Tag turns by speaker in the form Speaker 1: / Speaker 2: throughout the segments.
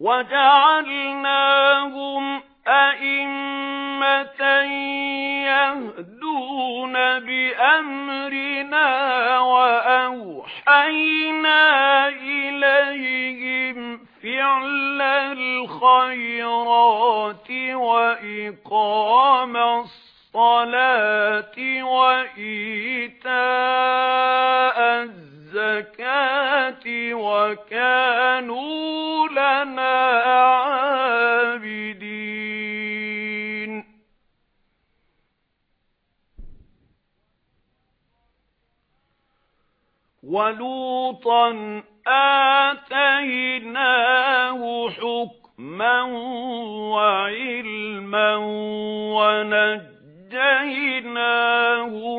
Speaker 1: وَجَعَلْنَاهُمْ أَئِمَّةً يَهْدُونَ بِأَمْرِنَا وَأَوْحَيْنَا إِلَيْهِمْ فِعْلَ الْخَيْرَاتِ وَإِقَامَ الصَّلَاةِ وَإِيتَاءَ الزَّكَاةِ وَكَانُوا وَلُوطًا آتَيْنَاهُ حُكْمًا وَعِلْمًا وَنَجَّيْنَاهُ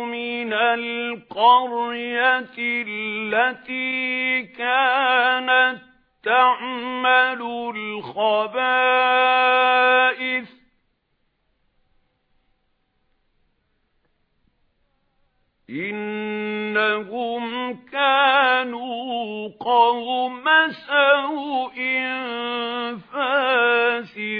Speaker 1: مِنَ الْقَرْيَةِ الَّتِي كَانَتْ تَعْمَلُ الْخَبَائِثَ إِنَّهُمْ كَانُوا قَوْمَ سَوْءٍ فَاسِقِينَ.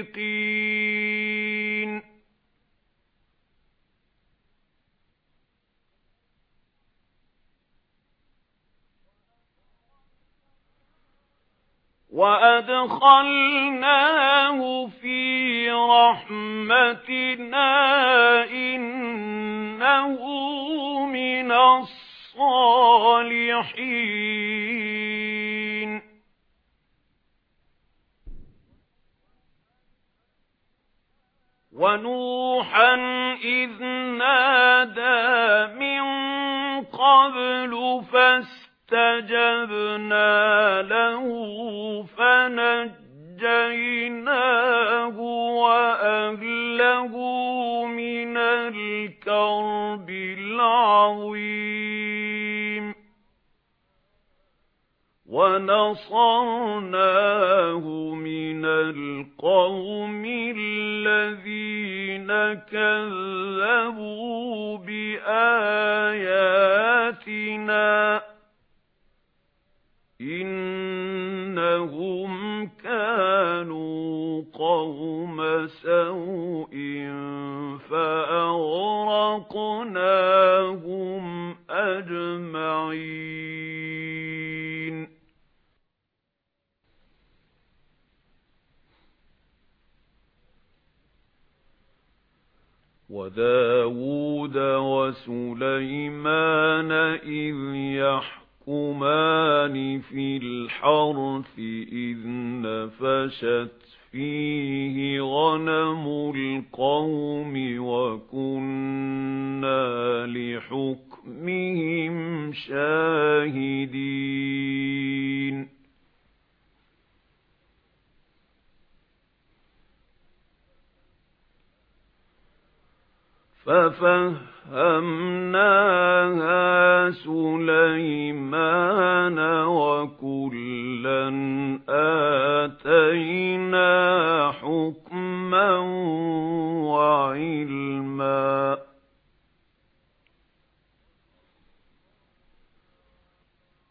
Speaker 1: وَأَدْخَلْنَاهُ فِي رَحْمَتِنَا الصَّالِحِينَ وَنُوحًا إِذْ نَادَى مِن قَبْلُ فَاسْتَجَبْنَا لَهُ فَنَجَّيْنَاهُ وَأَهْلَهُ وَنَصَرْنَاهُ مِنَ الْقَوْمِ الَّذِينَ كَذَّبُوا بِآيَاتِنَا إِنَّهُمْ كَانُوا قَوْمَ سَوْءٍ وَدَاوُودَ وَسُلَيْمَانَ إِذْ يَحْكُمَانِ فِي الْحَرْثِ إِذْ نَفَشَتْ فِيهِ غَنَمُ الْقَوْمِ وَكُنَّا لِحُكْمِهِمْ شَاهِدِينَ فَفَهَّمْنَاهَا سُلَيْمَانَ وَكُلًّا آتَيْنَا حُكْمًا وَعِلْمًا.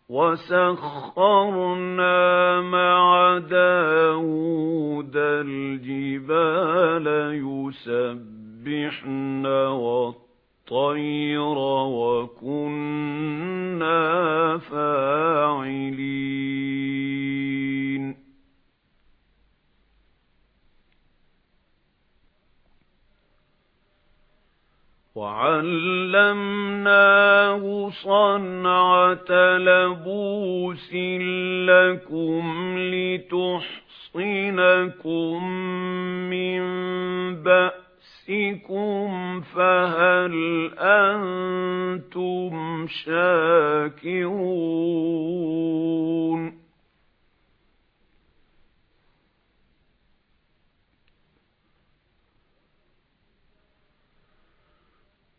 Speaker 1: وَسَخَّرْنَا مَعَ دَاوُودَ الْجِبَالَ يُسَبِّحْنَ يُسَبِّحْنَ وَالطَّيْرَ وَكُنَّا فَاعِلِينَ. وَعَلَّمْنَاهُ صَنْعَةَ لَبُوسٍ لَكُمْ لِتُحْصِنَكُم مِّن بَأْسِكُمْ بِأَسِكُمْ فَهَلْ أَنْتُمْ شَاكِرُونَ